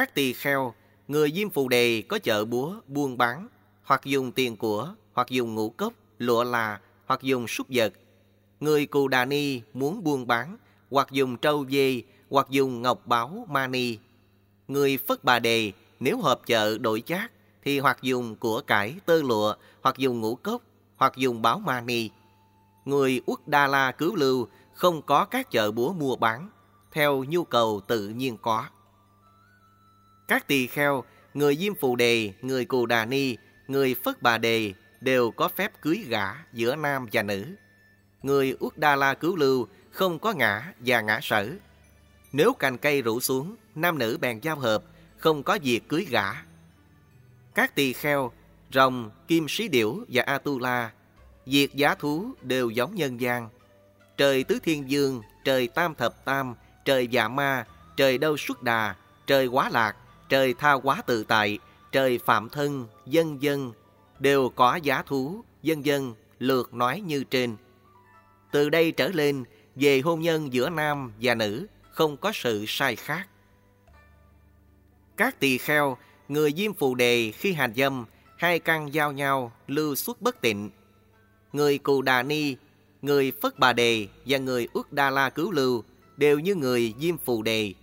Các tỳ kheo, người diêm phù đề có chợ búa, buôn bán, hoặc dùng tiền của, hoặc dùng ngũ cốc, lụa là, hoặc dùng súc vật. Người cù đà ni muốn buôn bán, hoặc dùng trâu dê, hoặc dùng ngọc báo mani. Người phất bà đề nếu hợp chợ đổi chác thì hoặc dùng của cải tơ lụa, hoặc dùng ngũ cốc, hoặc dùng báo mani. Người Uất Đa La cứu lưu không có các chợ búa mua bán, theo nhu cầu tự nhiên có. Các tỳ kheo, người Diêm Phù Đề, người Cù Đà Ni, người Phất Bà Đề đều có phép cưới gả giữa nam và nữ. Người Uất Đa La cứu lưu không có ngã và ngã sở. Nếu cành cây rủ xuống, nam nữ bèn giao hợp, không có việc cưới gả. Các tỳ kheo, rồng, kim sĩ điểu và Atula, việc giá thú đều giống nhân gian. Trời tứ thiên dương, trời tam thập tam, trời dạ ma, trời đâu xuất đà, trời quá lạc, trời tha quá tự tại, trời phạm thân, dân dân, đều có giá thú, dân dân, lượt nói như trên. Từ đây trở lên, về hôn nhân giữa nam và nữ, không có sự sai khác. Các tỳ kheo, người diêm phù đề khi hành dâm, hai căn giao nhau, lưu xuất bất tịnh. Người cù đà ni, người phất bà đề và người ước đa la cứu lưu đều như người diêm phù đề.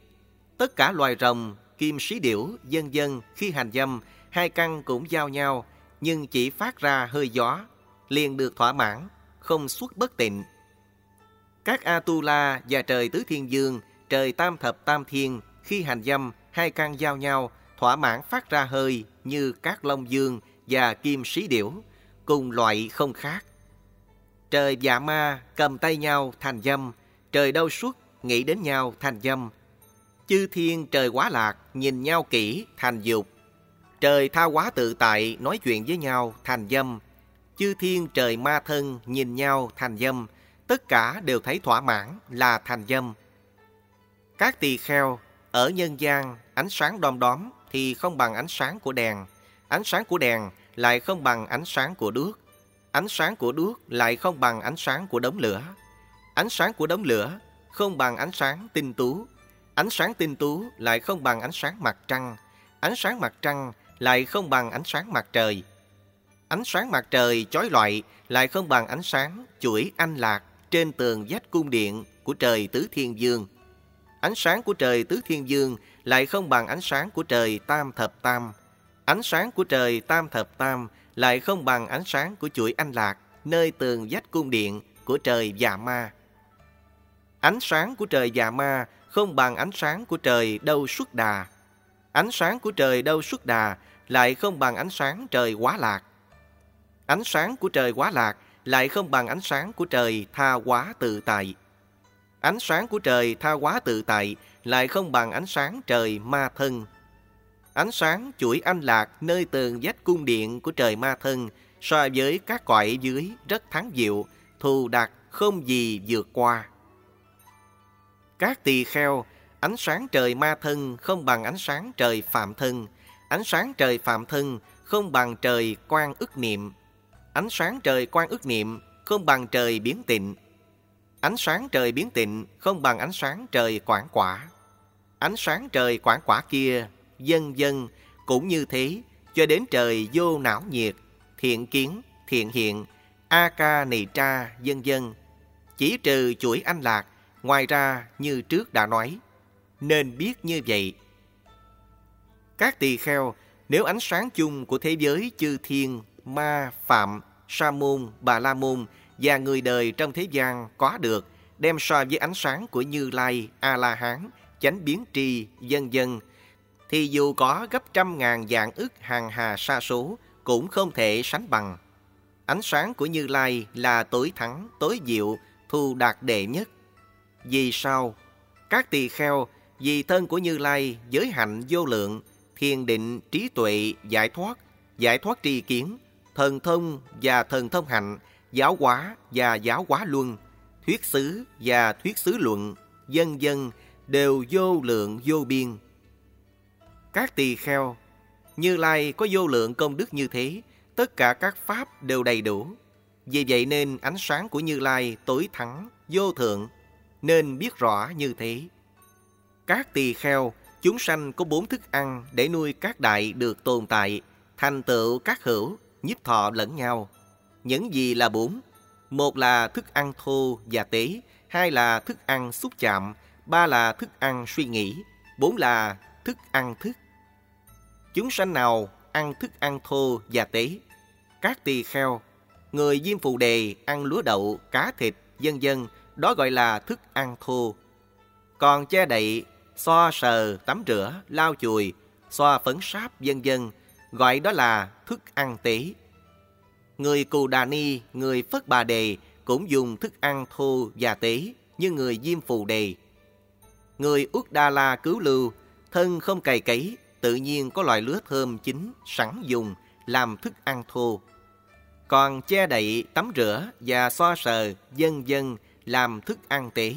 Tất cả loài rồng, kim sĩ điểu, dân dân khi hành dâm, hai căn cũng giao nhau, nhưng chỉ phát ra hơi gió, liền được thỏa mãn, không xuất bất tịnh. Các Atula và trời Tứ Thiên Dương, trời Tam Thập Tam Thiên khi hành dâm, hai căn giao nhau, thỏa mãn phát ra hơi như các Long Dương và Kim Sĩ Điểu, cùng loại không khác. Trời dạ ma cầm tay nhau thành dâm, trời đau suốt nghĩ đến nhau thành dâm. Chư thiên trời quá lạc, nhìn nhau kỹ, thành dục. Trời tha quá tự tại, nói chuyện với nhau, thành dâm. Chư thiên trời ma thân, nhìn nhau, thành dâm. Tất cả đều thấy thỏa mãn, là thành dâm. Các tỳ kheo, ở nhân gian, ánh sáng đom đóm thì không bằng ánh sáng của đèn. Ánh sáng của đèn lại không bằng ánh sáng của đuốc. Ánh sáng của đuốc lại không bằng ánh sáng của đống lửa. Ánh sáng của đống lửa không bằng ánh sáng tinh tú. Ánh sáng tinh tú lại không bằng ánh sáng mặt trăng. Ánh sáng mặt trăng lại không bằng ánh sáng mặt trời. Ánh sáng mặt trời chói lọi lại không bằng ánh sáng chuỗi anh lạc trên tường vách cung điện của trời Tứ Thiên Dương. Ánh sáng của trời Tứ Thiên Dương lại không bằng ánh sáng của trời Tam Thập Tam. Ánh sáng của trời Tam Thập Tam lại không bằng ánh sáng của chuỗi anh lạc nơi tường vách cung điện của trời Già Ma. Ánh sáng của trời Già Ma không bằng ánh sáng của trời Đâu Xuất Đà. Ánh sáng của trời Đâu Xuất Đà lại không bằng ánh sáng trời Quá Lạc. Ánh sáng của trời Quá Lạc lại không bằng ánh sáng của trời Tha Quá Tự Tại. Ánh sáng của trời Tha Quá Tự Tại lại không bằng ánh sáng trời Ma Thân. Ánh sáng chuỗi anh lạc nơi tường vách cung điện của trời Ma Thân so với các cõi dưới rất thắng diệu, thù đặc không gì vượt qua. Các tỳ kheo, ánh sáng trời ma thân không bằng ánh sáng trời phạm thân. Ánh sáng trời phạm thân không bằng trời quan ức niệm. Ánh sáng trời quan ức niệm không bằng trời biến tịnh. Ánh sáng trời biến tịnh không bằng ánh sáng trời quảng quả. Ánh sáng trời quảng quả kia, dân dân, cũng như thế, cho đến trời vô não nhiệt, thiện kiến, thiện hiện, a ca nì tra, dân dân. Chỉ trừ chuỗi anh lạc, ngoài ra như trước đã nói, nên biết như vậy. Các tỳ kheo, nếu ánh sáng chung của thế giới chư thiên, ma, phạm, sa môn, bà la môn và người đời trong thế gian có được, đem so với ánh sáng của Như Lai, A-la-hán, chánh biến tri, dân dân, thì dù có gấp trăm ngàn dạng ức hàng hà sa số, cũng không thể sánh bằng. Ánh sáng của Như Lai là tối thắng, tối diệu, thu đạt đệ nhất. Vì sao? Các tỳ kheo, vì thân của Như Lai giới hạnh vô lượng, thiền định, trí tuệ, giải thoát, giải thoát tri kiến, thần thông và thần thông hạnh, giáo hóa và giáo hóa luân, thuyết xứ và thuyết xứ luận, dân dân đều vô lượng vô biên. Các tỳ kheo, Như Lai có vô lượng công đức như thế, tất cả các pháp đều đầy đủ. Vì vậy nên ánh sáng của Như Lai tối thắng, vô thượng, nên biết rõ như thế. Các tỳ kheo, Chúng sanh có bốn thức ăn để nuôi các đại được tồn tại, thành tựu các hữu, nhiếp thọ lẫn nhau. Những gì là bốn? Một là thức ăn thô và tế, hai là thức ăn xúc chạm, ba là thức ăn suy nghĩ, bốn là thức ăn thức. Chúng sanh nào ăn thức ăn thô và tế? Các tỳ kheo, người diêm phù đề ăn lúa đậu, cá thịt, dân dân, đó gọi là thức ăn thô. Còn che đậy, xoa sờ, tắm rửa, lau chùi, xoa phấn sáp, vân dân, gọi đó là thức ăn tế. Người Cù Đà Ni, người Phất Bà Đề cũng dùng thức ăn thô và tế như người Diêm Phù Đề. Người Úc Đa La cứu lưu, thân không cày cấy, tự nhiên có loại lứa thơm chín sẵn dùng làm thức ăn thô. Còn che đậy, tắm rửa và xoa sờ, dân dân làm thức ăn tế.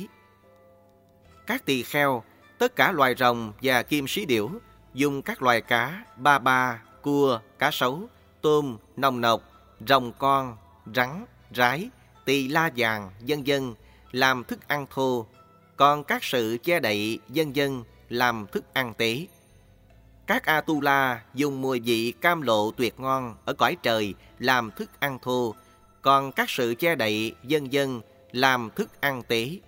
Các tỳ kheo, tất cả loài rồng và kim sĩ điểu dùng các loài cá, ba ba, cua, cá sấu, tôm, nồng nọc, rồng con, rắn, rái, tỳ la vàng, dân dân làm thức ăn thô, còn các sự che đậy dân dân làm thức ăn tế. Các Atula dùng mùi vị cam lộ tuyệt ngon ở cõi trời làm thức ăn thô, còn các sự che đậy dân dân làm thức ăn tế.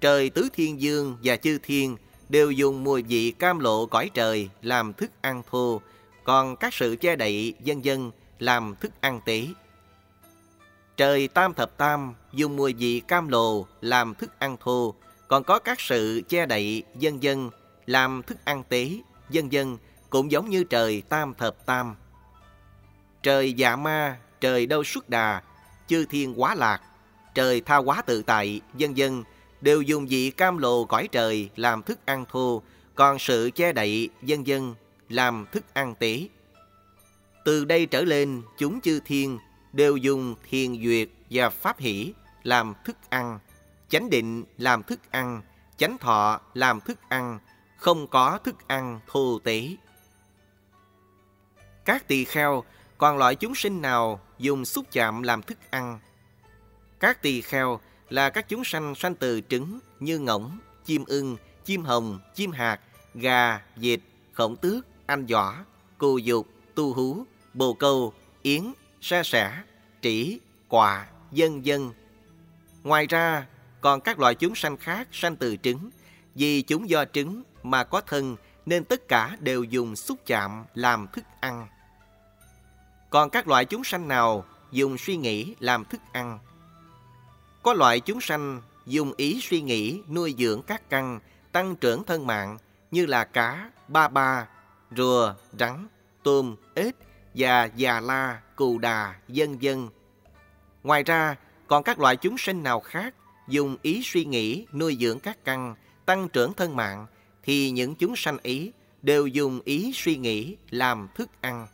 Trời tứ thiên dương và chư thiên đều dùng mùi vị cam lộ cõi trời làm thức ăn thô, còn các sự che đậy dân dân làm thức ăn tế. Trời tam thập tam dùng mùi vị cam lộ làm thức ăn thô, còn có các sự che đậy dân dân làm thức ăn tế, dân dân cũng giống như trời tam thập tam. Trời dạ ma, trời đâu xuất đà, chư thiên quá lạc, trời tha quá tự tại, dân dân đều dùng vị cam lồ cõi trời làm thức ăn thô, còn sự che đậy dân dân làm thức ăn tế. Từ đây trở lên, chúng chư thiên đều dùng thiền duyệt và pháp hỷ làm thức ăn, chánh định làm thức ăn, chánh thọ làm thức ăn, không có thức ăn thô tế. Các tỳ kheo, còn loại chúng sinh nào dùng xúc chạm làm thức ăn? Các tỳ kheo là các chúng sanh sanh từ trứng như ngỗng, chim ưng, chim hồng, chim hạt, gà, vịt, khổng tước, anh giỏ, cù dục, tu hú, bồ câu, yến, sa sẻ, trĩ, quạ, dân dân. Ngoài ra, còn các loại chúng sanh khác sanh từ trứng, vì chúng do trứng mà có thân nên tất cả đều dùng xúc chạm làm thức ăn. Còn các loại chúng sanh nào dùng suy nghĩ làm thức ăn? Có loại chúng sanh dùng ý suy nghĩ nuôi dưỡng các căn, tăng trưởng thân mạng như là cá, ba ba, rùa, rắn, tôm, ếch và già la, cù đà, dân dân. Ngoài ra, còn các loại chúng sinh nào khác dùng ý suy nghĩ nuôi dưỡng các căn, tăng trưởng thân mạng, thì những chúng sanh ý đều dùng ý suy nghĩ làm thức ăn.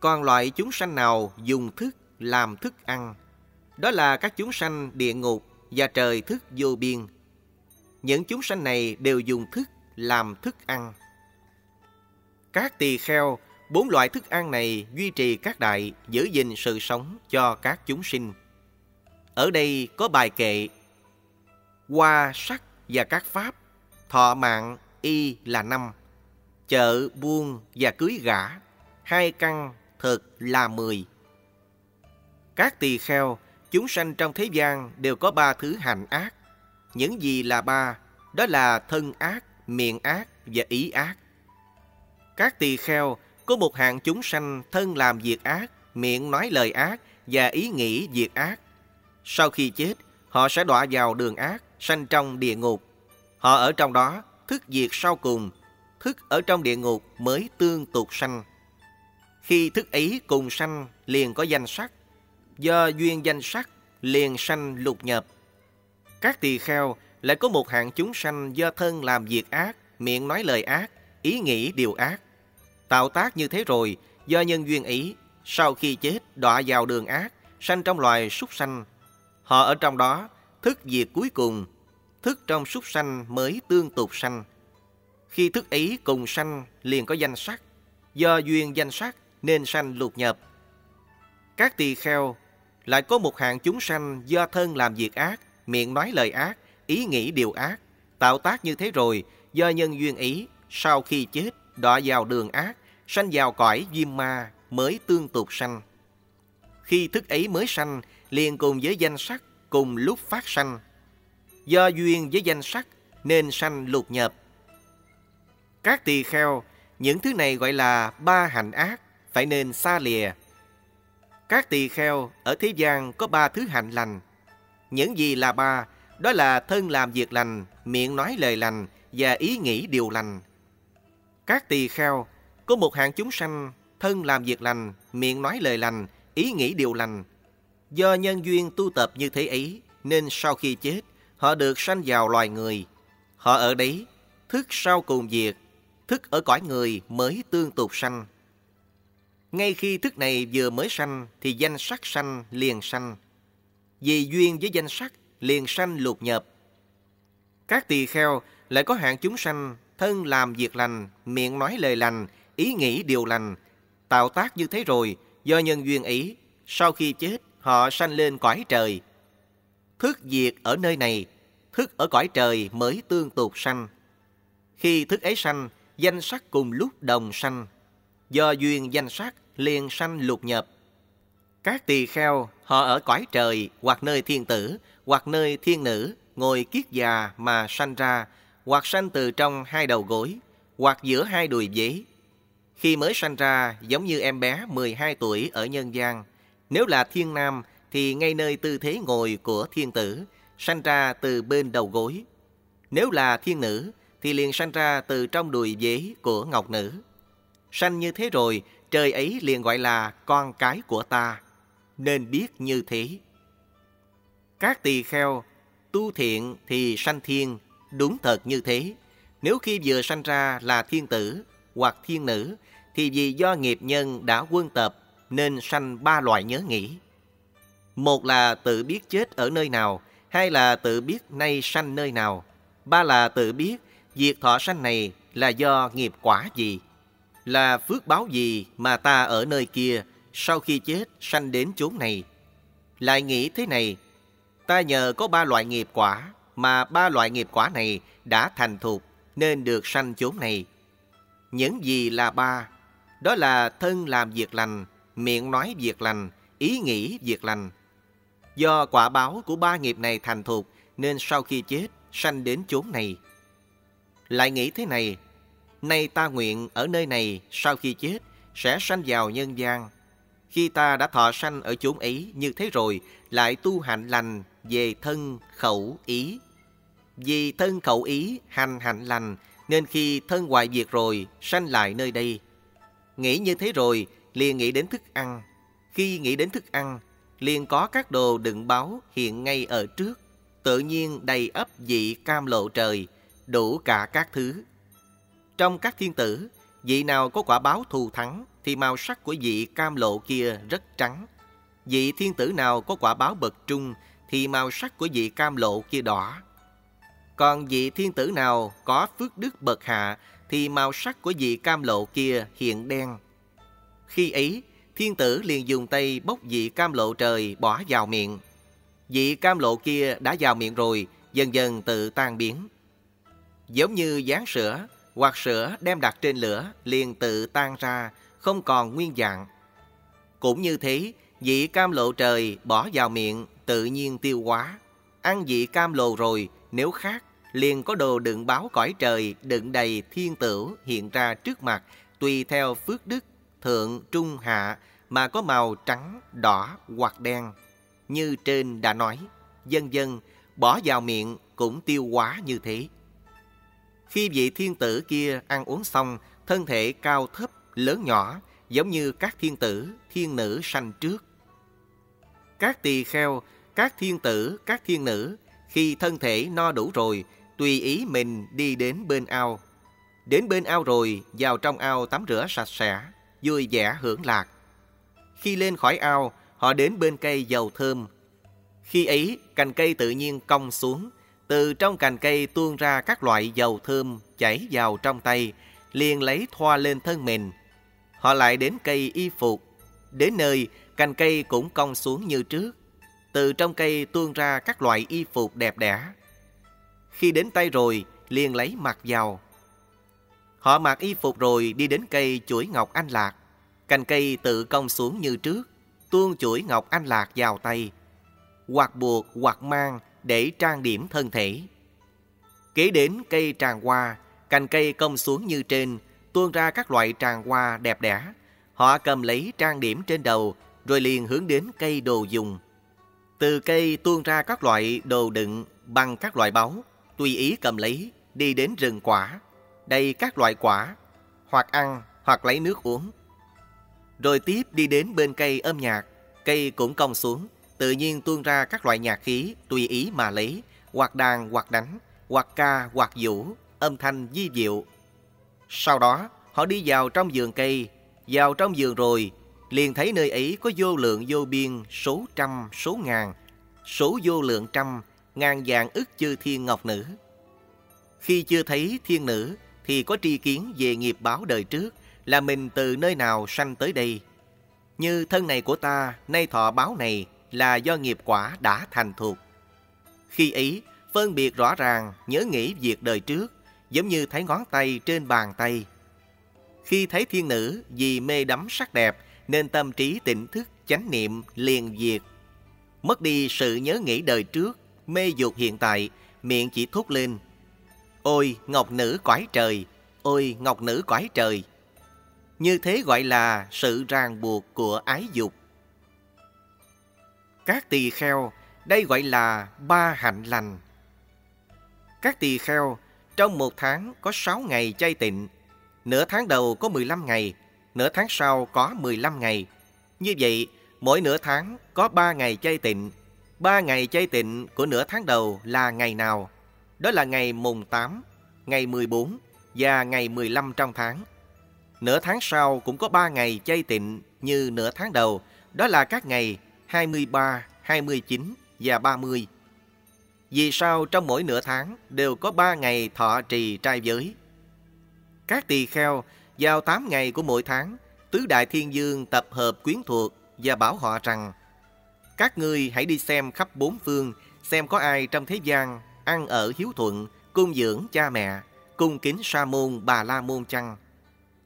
Còn loại chúng sanh nào dùng thức làm thức ăn, đó là các chúng sanh địa ngục và trời thức vô biên. Những chúng sanh này đều dùng thức làm thức ăn. Các tỳ kheo Bốn loại thức ăn này duy trì các đại, giữ gìn sự sống cho các chúng sinh. Ở đây có bài kệ Hoa, sắc và các pháp, thọ mạng, y là năm, chợ, buôn và cưới gả, hai căn, thực là mười. Các tỳ kheo, chúng sanh trong thế gian đều có ba thứ hành ác. Những gì là ba? Đó là thân ác, miệng ác và ý ác. Các tỳ kheo có một hạng chúng sanh thân làm việc ác, miệng nói lời ác và ý nghĩ việc ác. Sau khi chết, họ sẽ đọa vào đường ác, sanh trong địa ngục. Họ ở trong đó, thức diệt sau cùng, thức ở trong địa ngục mới tương tục sanh. Khi thức ý cùng sanh liền có danh sắc, do duyên danh sắc liền sanh lục nhập. Các tỳ kheo lại có một hạng chúng sanh do thân làm việc ác, miệng nói lời ác, ý nghĩ điều ác. Tạo tác như thế rồi, do nhân duyên ý, sau khi chết đọa vào đường ác, sanh trong loài súc sanh. Họ ở trong đó, thức diệt cuối cùng, thức trong súc sanh mới tương tục sanh. Khi thức ý cùng sanh liền có danh sắc, do duyên danh sắc nên sanh lục nhập. Các tỳ kheo lại có một hạng chúng sanh do thân làm việc ác, miệng nói lời ác, ý nghĩ điều ác. Tạo tác như thế rồi, do nhân duyên ý, sau khi chết, đọa vào đường ác, sanh vào cõi diêm ma, mới tương tục sanh. Khi thức ấy mới sanh, liền cùng với danh sắc, cùng lúc phát sanh. Do duyên với danh sắc, nên sanh lục nhập. Các tỳ kheo, những thứ này gọi là ba hành ác, phải nên xa lìa. Các tỳ kheo ở thế gian có ba thứ hạnh lành. Những gì là ba? Đó là thân làm việc lành, miệng nói lời lành và ý nghĩ điều lành. Các tỳ kheo có một hạng chúng sanh thân làm việc lành, miệng nói lời lành, ý nghĩ điều lành. Do nhân duyên tu tập như thế ấy, nên sau khi chết, họ được sanh vào loài người. Họ ở đấy, thức sau cùng diệt, thức ở cõi người mới tương tục sanh. Ngay khi thức này vừa mới sanh thì danh sắc sanh liền sanh. Vì duyên với danh sắc liền sanh lục nhập. Các tỳ kheo lại có hạng chúng sanh thân làm việc lành, miệng nói lời lành, ý nghĩ điều lành. Tạo tác như thế rồi, do nhân duyên ý, sau khi chết họ sanh lên cõi trời. Thức diệt ở nơi này, thức ở cõi trời mới tương tục sanh. Khi thức ấy sanh, danh sắc cùng lúc đồng sanh. Do duyên danh sắc liền sanh lục nhập. Các tỳ kheo, họ ở cõi trời hoặc nơi thiên tử, hoặc nơi thiên nữ, ngồi kiết già mà sanh ra, hoặc sanh từ trong hai đầu gối, hoặc giữa hai đùi dế. Khi mới sanh ra, giống như em bé 12 tuổi ở nhân gian. Nếu là thiên nam, thì ngay nơi tư thế ngồi của thiên tử, sanh ra từ bên đầu gối. Nếu là thiên nữ, thì liền sanh ra từ trong đùi dế của ngọc nữ. Sanh như thế rồi, trời ấy liền gọi là con cái của ta, nên biết như thế. Các tỳ kheo, tu thiện thì sanh thiên, đúng thật như thế. Nếu khi vừa sanh ra là thiên tử hoặc thiên nữ, thì vì do nghiệp nhân đã quân tập nên sanh ba loại nhớ nghĩ. Một là tự biết chết ở nơi nào, hai là tự biết nay sanh nơi nào, ba là tự biết việc thọ sanh này là do nghiệp quả gì, là phước báo gì mà ta ở nơi kia sau khi chết sanh đến chốn này. Lại nghĩ thế này, ta nhờ có ba loại nghiệp quả mà ba loại nghiệp quả này đã thành thục nên được sanh chốn này. Những gì là ba? Đó là thân làm việc lành, miệng nói việc lành, ý nghĩ việc lành. Do quả báo của ba nghiệp này thành thục nên sau khi chết sanh đến chốn này. Lại nghĩ thế này, nay ta nguyện ở nơi này sau khi chết sẽ sanh vào nhân gian. Khi ta đã thọ sanh ở chốn ấy như thế rồi, lại tu hạnh lành về thân, khẩu, ý. Vì thân khẩu ý hành hạnh lành, nên khi thân hoại diệt rồi, sanh lại nơi đây. Nghĩ như thế rồi, liền nghĩ đến thức ăn. Khi nghĩ đến thức ăn, liền có các đồ đựng báo hiện ngay ở trước. Tự nhiên đầy ấp vị cam lộ trời, đủ cả các thứ. Trong các thiên tử, vị nào có quả báo thù thắng, thì màu sắc của vị cam lộ kia rất trắng. Vị thiên tử nào có quả báo bậc trung, thì màu sắc của vị cam lộ kia đỏ. Còn vị thiên tử nào có phước đức bậc hạ thì màu sắc của vị cam lộ kia hiện đen. Khi ấy, thiên tử liền dùng tay bốc vị cam lộ trời bỏ vào miệng. Vị cam lộ kia đã vào miệng rồi, dần dần tự tan biến. Giống như dán sữa, hoặc sữa đem đặt trên lửa liền tự tan ra, không còn nguyên dạng. Cũng như thế, vị cam lộ trời bỏ vào miệng tự nhiên tiêu hóa. Ăn vị cam lộ rồi, nếu khác, liền có đồ đựng báo cõi trời, đựng đầy thiên tử hiện ra trước mặt, tùy theo phước đức, thượng, trung, hạ, mà có màu trắng, đỏ hoặc đen. Như trên đã nói, dân dân, bỏ vào miệng cũng tiêu hóa như thế. Khi vị thiên tử kia ăn uống xong, thân thể cao thấp, lớn nhỏ, giống như các thiên tử, thiên nữ sanh trước. Các tỳ kheo các thiên tử, các thiên nữ, khi thân thể no đủ rồi, tùy ý mình đi đến bên ao. Đến bên ao rồi, vào trong ao tắm rửa sạch sẽ, vui vẻ hưởng lạc. Khi lên khỏi ao, họ đến bên cây dầu thơm. Khi ấy, cành cây tự nhiên cong xuống, từ trong cành cây tuôn ra các loại dầu thơm chảy vào trong tay, liền lấy thoa lên thân mình. Họ lại đến cây y phục. Đến nơi, cành cây cũng cong xuống như trước, từ trong cây tuôn ra các loại y phục đẹp đẽ. Khi đến tay rồi, liền lấy mặc vào, Họ mặc y phục rồi đi đến cây chuỗi ngọc anh lạc. Cành cây tự cong xuống như trước, tuôn chuỗi ngọc anh lạc vào tay. Hoặc buộc hoặc mang để trang điểm thân thể. Kế đến cây tràng hoa, cành cây cong xuống như trên, tuôn ra các loại tràng hoa đẹp đẽ. Họ cầm lấy trang điểm trên đầu, rồi liền hướng đến cây đồ dùng. Từ cây tuôn ra các loại đồ đựng bằng các loại báu, tùy ý cầm lấy, đi đến rừng quả, đầy các loại quả, hoặc ăn, hoặc lấy nước uống. Rồi tiếp đi đến bên cây âm nhạc, cây cũng cong xuống, tự nhiên tuôn ra các loại nhạc khí tùy ý mà lấy, hoặc đàn hoặc đánh, hoặc ca hoặc vũ, âm thanh di diệu. Sau đó, họ đi vào trong vườn cây, vào trong vườn rồi, liền thấy nơi ấy có vô lượng vô biên, số trăm, số ngàn, số vô lượng trăm, ngàn dạng ức chư thiên ngọc nữ. Khi chưa thấy thiên nữ, thì có tri kiến về nghiệp báo đời trước, là mình từ nơi nào sanh tới đây. Như thân này của ta, nay thọ báo này là do nghiệp quả đã thành thuộc. Khi ý phân biệt rõ ràng, nhớ nghĩ việc đời trước, giống như thấy ngón tay trên bàn tay. Khi thấy thiên nữ vì mê đắm sắc đẹp nên tâm trí tỉnh thức chánh niệm liền diệt. Mất đi sự nhớ nghĩ đời trước, mê dục hiện tại, miệng chỉ thốt lên. Ôi ngọc nữ quái trời, ôi ngọc nữ quái trời. Như thế gọi là sự ràng buộc của ái dục. Các tỳ kheo, đây gọi là ba hạnh lành. Các tỳ kheo, trong một tháng có 6 ngày chay tịnh, nửa tháng đầu có 15 ngày, nửa tháng sau có 15 ngày. Như vậy, mỗi nửa tháng có 3 ngày chay tịnh. 3 ngày chay tịnh của nửa tháng đầu là ngày nào? Đó là ngày mùng 8, ngày 14 và ngày 15 trong tháng. Nửa tháng sau cũng có 3 ngày chay tịnh như nửa tháng đầu, đó là các ngày 23, 29 và 30. Vì sao trong mỗi nửa tháng đều có 3 ngày thọ trì trai giới? Các tỳ kheo vào 8 ngày của mỗi tháng, Tứ Đại Thiên Dương tập hợp quyến thuộc và bảo họ rằng Các ngươi hãy đi xem khắp bốn phương, xem có ai trong thế gian ăn ở hiếu thuận, cung dưỡng cha mẹ, cung kính sa môn bà la môn chăng?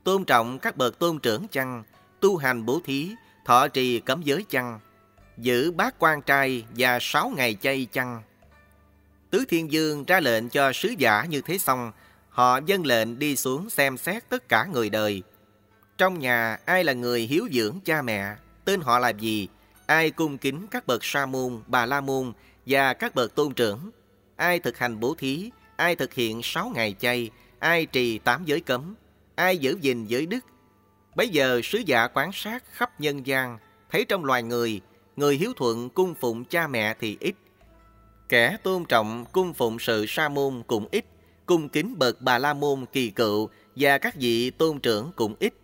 Tôn trọng các bậc tôn trưởng chăng? Tu hành bố thí, thọ trì cấm giới chăng? Giữ bát quan trai và sáu ngày chay chăng? Tứ Thiên Dương ra lệnh cho sứ giả như thế xong, họ dân lệnh đi xuống xem xét tất cả người đời. Trong nhà ai là người hiếu dưỡng cha mẹ, tên họ là gì, ai cung kính các bậc sa môn, bà la môn và các bậc tôn trưởng, ai thực hành bố thí, ai thực hiện sáu ngày chay, ai trì tám giới cấm, ai giữ gìn giới đức. Bây giờ sứ giả quan sát khắp nhân gian, thấy trong loài người, người hiếu thuận cung phụng cha mẹ thì ít. Kẻ tôn trọng cung phụng sự sa môn cũng ít, cung kính bậc bà la môn kỳ cựu và các vị tôn trưởng cũng ít.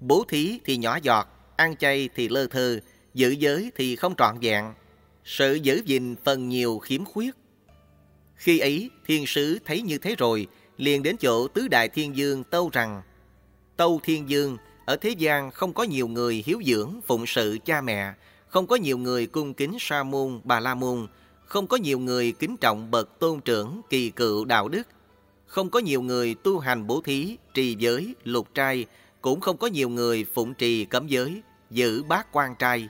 Bố thí thì nhỏ giọt, ăn chay thì lơ thơ, giữ giới thì không trọn vẹn. Sự giữ gìn phần nhiều khiếm khuyết. Khi ấy, thiên sứ thấy như thế rồi, liền đến chỗ tứ đại thiên dương tâu rằng Tâu thiên dương, ở thế gian không có nhiều người hiếu dưỡng, phụng sự cha mẹ, không có nhiều người cung kính sa môn, bà la môn, không có nhiều người kính trọng bậc tôn trưởng, kỳ cựu đạo đức, không có nhiều người tu hành bố thí, trì giới, lục trai, cũng không có nhiều người phụng trì cấm giới, giữ bát quan trai.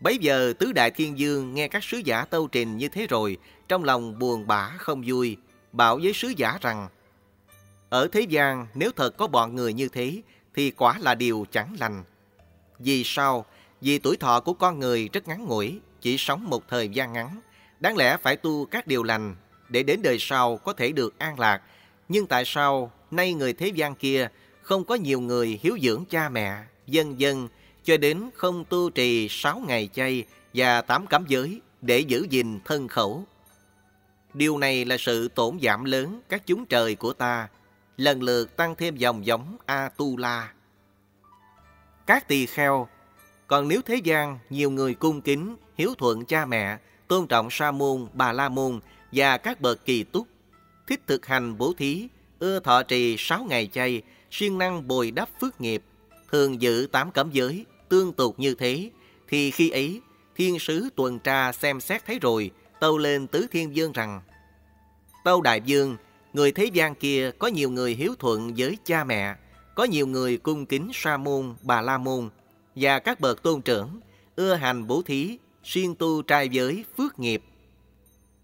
Bấy giờ tứ đại thiên dương nghe các sứ giả tâu trình như thế rồi, trong lòng buồn bã không vui, bảo với sứ giả rằng Ở thế gian nếu thật có bọn người như thế thì quả là điều chẳng lành. Vì sao? Vì tuổi thọ của con người rất ngắn ngủi, chỉ sống một thời gian ngắn. Đáng lẽ phải tu các điều lành để đến đời sau có thể được an lạc. Nhưng tại sao nay người thế gian kia không có nhiều người hiếu dưỡng cha mẹ, dân dân, cho đến không tu trì sáu ngày chay và tám cấm giới để giữ gìn thân khẩu. Điều này là sự tổn giảm lớn các chúng trời của ta, lần lượt tăng thêm dòng giống A-tu-la. Các tỳ kheo, còn nếu thế gian nhiều người cung kính, hiếu thuận cha mẹ, tôn trọng sa môn, bà la môn và các bậc kỳ túc, thích thực hành bố thí, ưa thọ trì sáu ngày chay, siêng năng bồi đắp phước nghiệp, thường giữ tám cấm giới, tương tục như thế, thì khi ấy, thiên sứ tuần tra xem xét thấy rồi, tâu lên tứ thiên dương rằng, Tâu đại dương, Người thế gian kia có nhiều người hiếu thuận với cha mẹ, có nhiều người cung kính sa môn, bà la môn và các bậc tôn trưởng, ưa hành bố thí, xuyên tu trai giới, phước nghiệp.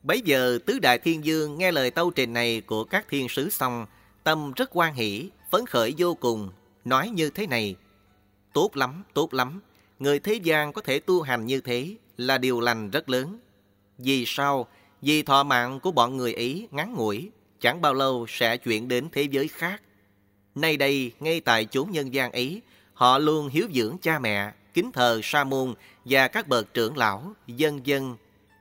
Bấy giờ tứ đại thiên dương nghe lời tâu trình này của các thiên sứ xong, tâm rất quan hỷ, phấn khởi vô cùng, nói như thế này. Tốt lắm, tốt lắm, người thế gian có thể tu hành như thế là điều lành rất lớn. Vì sao? Vì thọ mạng của bọn người ấy ngắn ngủi, chẳng bao lâu sẽ chuyển đến thế giới khác. Nay đây, ngay tại chốn nhân gian ấy, họ luôn hiếu dưỡng cha mẹ, kính thờ sa môn và các bậc trưởng lão, dân dân.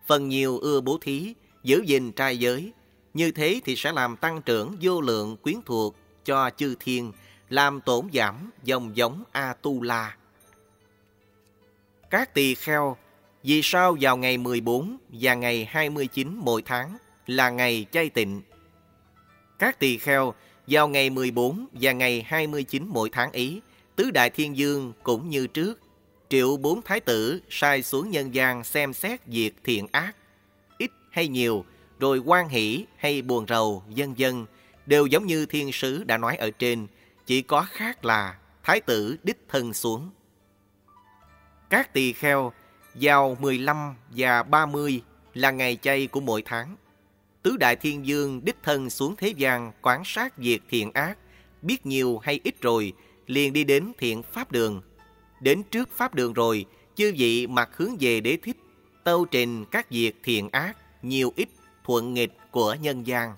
Phần nhiều ưa bố thí, giữ gìn trai giới. Như thế thì sẽ làm tăng trưởng vô lượng quyến thuộc cho chư thiên, làm tổn giảm dòng giống A-tu-la. Các tỳ kheo, vì sao vào ngày 14 và ngày 29 mỗi tháng là ngày chay tịnh? Các tỳ kheo, vào ngày 14 và ngày 29 mỗi tháng ấy, Tứ Đại Thiên Dương cũng như trước, triệu bốn thái tử sai xuống nhân gian xem xét việc thiện ác, ít hay nhiều, rồi quan hỷ hay buồn rầu, dân dân, đều giống như thiên sứ đã nói ở trên, chỉ có khác là thái tử đích thân xuống. Các tỳ kheo vào 15 và 30 là ngày chay của mỗi tháng. Tứ Đại Thiên Dương đích thân xuống thế gian quan sát việc thiện ác, biết nhiều hay ít rồi, liền đi đến thiện pháp đường. Đến trước pháp đường rồi, chư vị mặc hướng về đế thích, tâu trình các việc thiện ác, nhiều ít, thuận nghịch của nhân gian.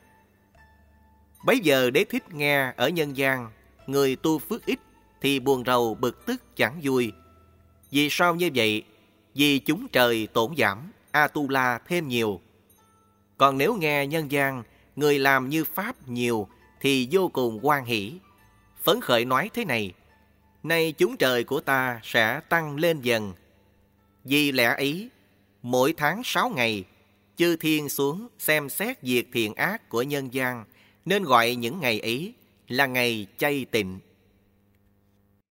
Bấy giờ đế thích nghe ở nhân gian, người tu phước ít thì buồn rầu bực tức chẳng vui. Vì sao như vậy? Vì chúng trời tổn giảm, A-tu-la thêm nhiều. Còn nếu nghe nhân gian, người làm như Pháp nhiều thì vô cùng quan hỷ. Phấn khởi nói thế này, nay chúng trời của ta sẽ tăng lên dần. Vì lẽ ấy, mỗi tháng sáu ngày, chư thiên xuống xem xét việc thiện ác của nhân gian, nên gọi những ngày ấy là ngày chay tịnh.